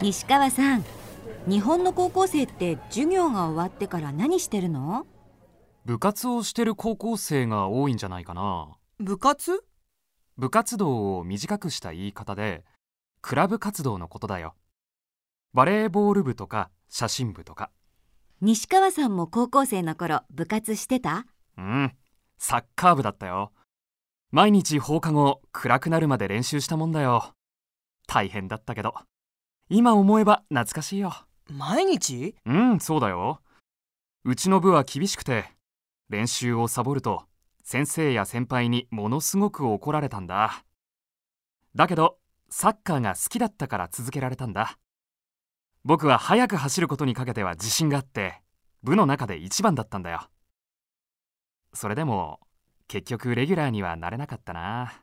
西川さん日本の高校生って授業が終わってから何してるの？部活をしてる高校生が多いんじゃないかな。部活？部活動を短くした言い方でクラブ活動のことだよ。バレーボール部とか写真部とか。西川さんも高校生の頃部活してた？うん。サッカー部だったよ。毎日放課後暗くなるまで練習したもんだよ。大変だったけど今思えば懐かしいよ。毎日？うんそうだよ。うちの部は厳しくて練習をサボると先生や先輩にものすごく怒られたんだ。だけどサッカーが好きだったから続けられたんだ。僕は速く走ることにかけては自信があって部の中で一番だったんだよ。それでも結局レギュラーにはなれなかったな。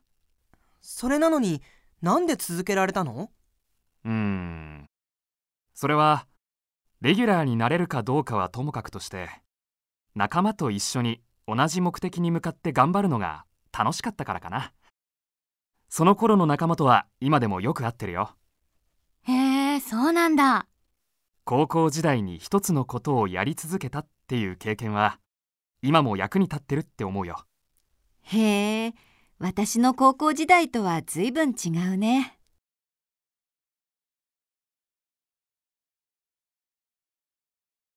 それなのになんで続けられたの？うーん。それはレギュラーになれるかどうかはともかくとして仲間と一緒に同じ目的に向かって頑張るのが楽しかったからかな。その頃の仲間とは今でもよく会ってるよ。へえそうなんだ。高校時代に一つのことをやり続けたっていう経験は今も役に立ってるって思うよ。へえ私の高校時代とは随分違うね